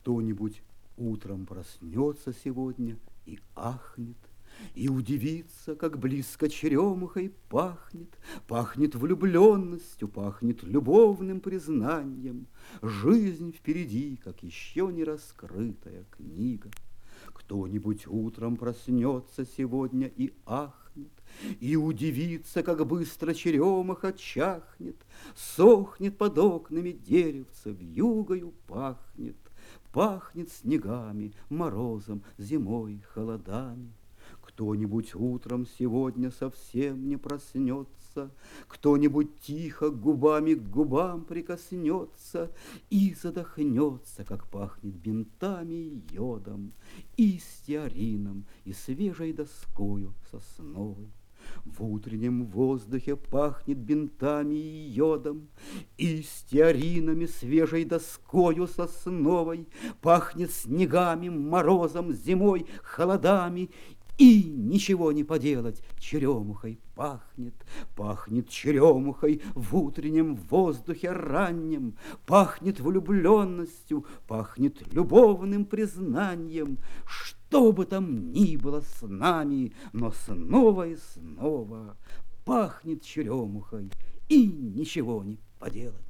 Кто-нибудь утром проснется сегодня и ахнет, и удивится, как близко черемухой пахнет, Пахнет влюбленностью, пахнет любовным признанием. Жизнь впереди, как еще не раскрытая книга. Кто-нибудь утром проснется сегодня и ахнет, И удивится, как быстро черемуха чахнет, Сохнет под окнами деревца, вьюгою пахнет, Пахнет снегами, морозом, зимой, холодами. Кто-нибудь утром сегодня совсем не проснется, Кто-нибудь тихо губами к губам прикоснется И задохнется, как пахнет бинтами и йодом, И стеарином, и свежей доскою сосновой. В утреннем воздухе пахнет бинтами и йодом, И стеаринами, свежей доскою сосновой, Пахнет снегами, морозом, зимой, холодами. И ничего не поделать, черемухой пахнет, пахнет черемухой в утреннем воздухе раннем, пахнет влюбленностью, пахнет любовным признанием. Что бы там ни было с нами, но снова и снова пахнет черемухой, и ничего не поделать.